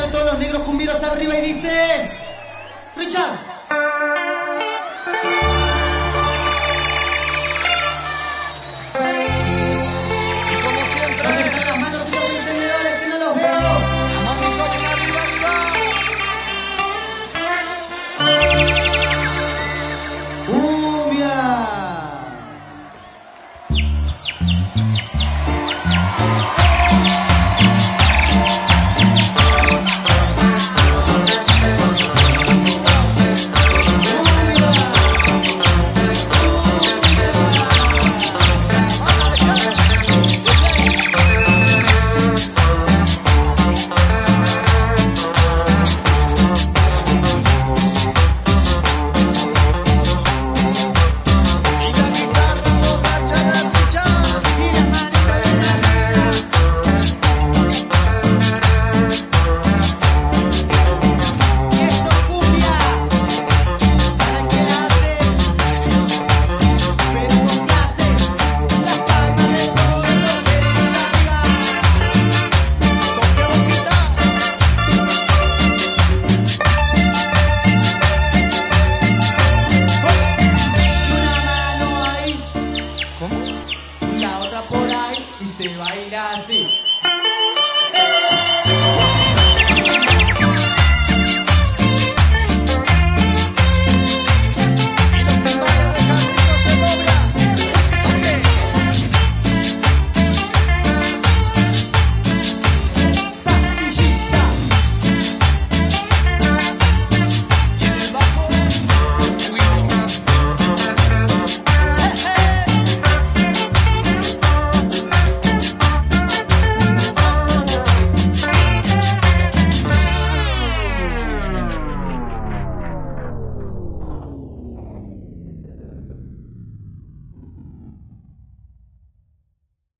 de todos los negros cumbieros arriba y dice... Richard. y se baila así. ¡Eh!